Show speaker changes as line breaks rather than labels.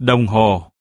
Đồng hồ.